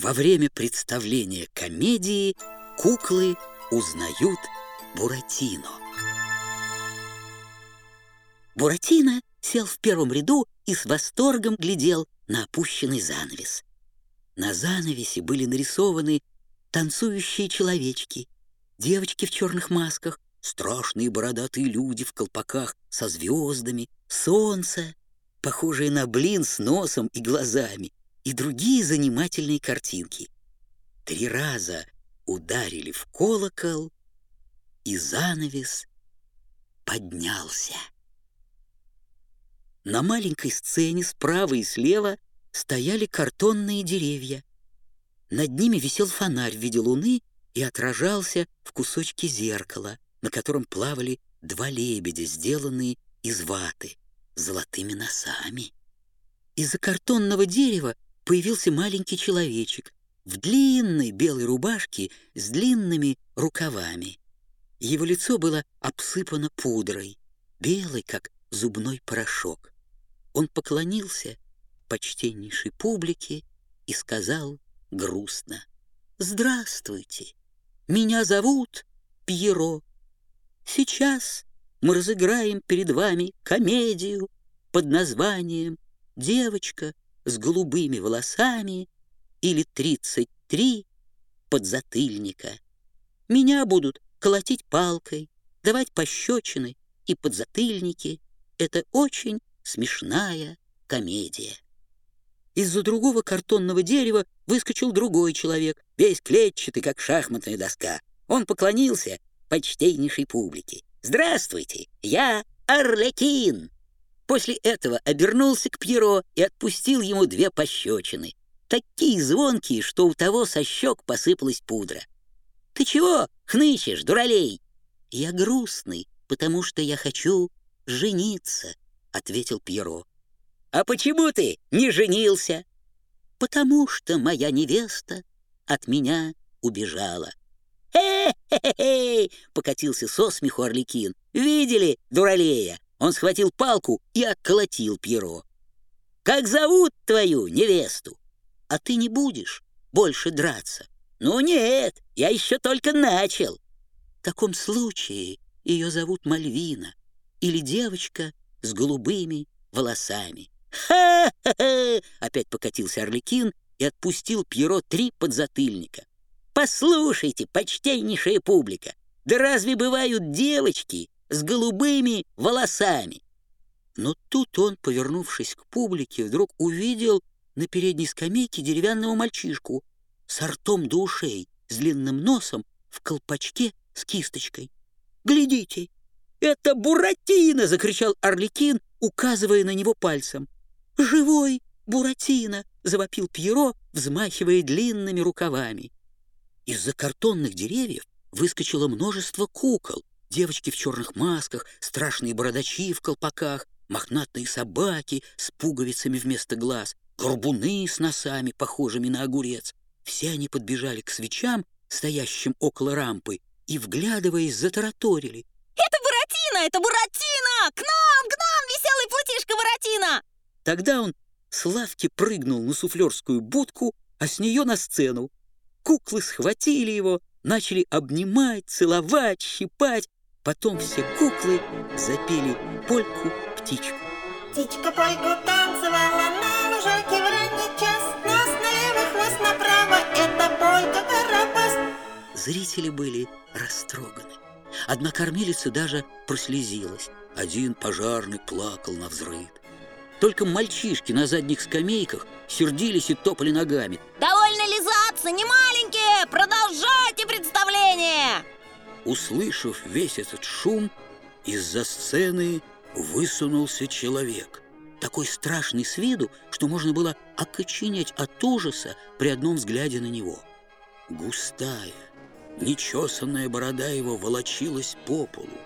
Во время представления комедии куклы узнают Буратино. Буратино сел в первом ряду и с восторгом глядел на опущенный занавес. На занавесе были нарисованы танцующие человечки, девочки в черных масках, страшные бородатые люди в колпаках со звездами, солнце, похожее на блин с носом и глазами, и другие занимательные картинки. Три раза ударили в колокол, и занавес поднялся. На маленькой сцене справа и слева стояли картонные деревья. Над ними висел фонарь в виде луны и отражался в кусочке зеркала, на котором плавали два лебедя, сделанные из ваты, с золотыми носами. Из-за картонного дерева появился маленький человечек в длинной белой рубашке с длинными рукавами. Его лицо было обсыпано пудрой, белой, как зубной порошок. Он поклонился почтеннейшей публике и сказал грустно, «Здравствуйте, меня зовут Пьеро. Сейчас мы разыграем перед вами комедию под названием «Девочка с голубыми волосами» или «Тридцать три подзатыльника». Меня будут колотить палкой, давать пощечины и подзатыльники. Это очень смешная комедия. Из-за другого картонного дерева выскочил другой человек, весь клетчатый, как шахматная доска. Он поклонился почтейнейшей публике. «Здравствуйте, я Арлекин!» После этого обернулся к Пьеро и отпустил ему две пощечины. Такие звонкие, что у того со щек посыпалась пудра. «Ты чего хнычешь, дуралей?» «Я грустный, потому что я хочу жениться», — ответил Пьеро. «А почему ты не женился?» «Потому что моя невеста от меня убежала». «Хе-хе-хе!» — покатился со смеху Орликин. «Видели, дуралея?» Он схватил палку и отколотил Пьеро. «Как зовут твою невесту?» «А ты не будешь больше драться?» «Ну нет, я еще только начал». «В таком случае ее зовут Мальвина или девочка с голубыми волосами». «Ха-ха-ха!» — опять покатился Орликин и отпустил Пьеро три подзатыльника. Послушайте, почтеннейшая публика, да разве бывают девочки с голубыми волосами? Но тут он, повернувшись к публике, вдруг увидел на передней скамейке деревянного мальчишку с ртом до ушей, с длинным носом, в колпачке с кисточкой. «Глядите, это Буратино!» — закричал Орликин, указывая на него пальцем. «Живой Буратино!» — завопил Пьеро, взмахивая длинными рукавами. Из-за картонных деревьев выскочило множество кукол. Девочки в черных масках, страшные бородачи в колпаках, мохнатые собаки с пуговицами вместо глаз, горбуны с носами, похожими на огурец. Все они подбежали к свечам, стоящим около рампы, и, вглядываясь, затараторили. «Это Буратино! Это Буратино! К нам! К нам, веселый путишка Буратино!» Тогда он с лавки прыгнул на суфлерскую будку, а с нее на сцену. Куклы схватили его, начали обнимать, целовать, щипать. Потом все куклы запели польку-птичку. Птичка польку танцевала на лужайке в ранний час. Нос налево, хвост направо, это полька карапас. Зрители были растроганы. Одна кормилица даже прослезилась. Один пожарный плакал на взрыв. Только мальчишки на задних скамейках сердились и топали ногами. Довольно лизаться, не маленькие! Продолжайте представление! Услышав весь этот шум, из-за сцены высунулся человек. Такой страшный с виду, что можно было окоченеть от ужаса при одном взгляде на него. Густая, нечесанная борода его волочилась по полу.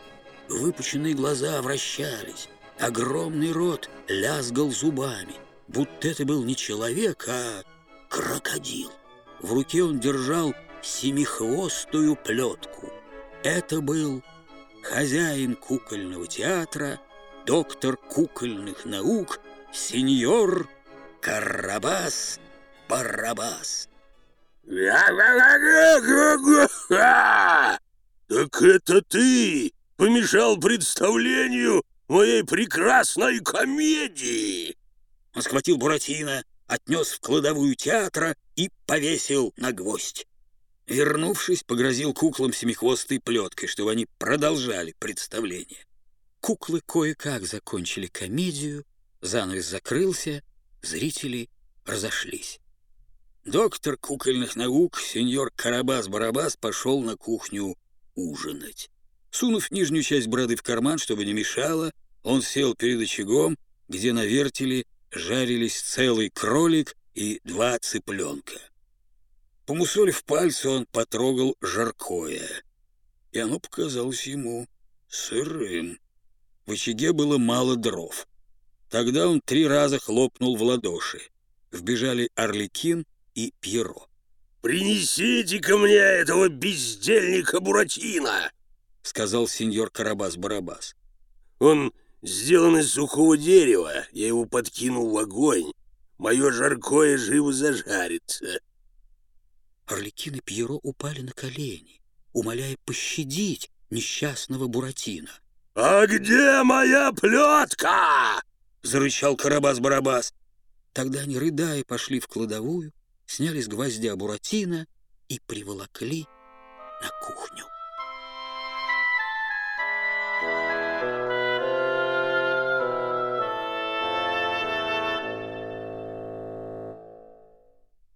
Выпученные глаза вращались, огромный рот лязгал зубами, будто это был не человек, а крокодил. В руке он держал семихвостую плетку. Это был хозяин кукольного театра, доктор кукольных наук, сеньор Карабас Барабас. Так это ты помешал представлению моей прекрасной комедии!» Он схватил Буратино, отнес в кладовую театра и повесил на гвоздь. Вернувшись, погрозил куклам семихвостой плеткой, чтобы они продолжали представление. Куклы кое-как закончили комедию, занавес закрылся, зрители разошлись. Доктор кукольных наук, сеньор Карабас-Барабас, пошел на кухню ужинать. Сунув нижнюю часть бороды в карман, чтобы не мешало, он сел перед очагом, где на вертеле жарились целый кролик и два цыпленка. Помусолив пальцы, он потрогал жаркое, и оно показалось ему сырым. В очаге было мало дров. Тогда он три раза хлопнул в ладоши. Вбежали Орликин и Пьеро. «Принесите ко мне этого бездельника Буратино!» — сказал сеньор Карабас-Барабас. «Он сделан из сухого дерева, я его подкинул в огонь. Мое жаркое живо зажарится». Орликин и Пьеро упали на колени, умоляя пощадить несчастного Буратино. «А где моя плетка?» — зарычал Карабас-Барабас. Тогда они, рыдая, пошли в кладовую, сняли с гвоздя Буратино и приволокли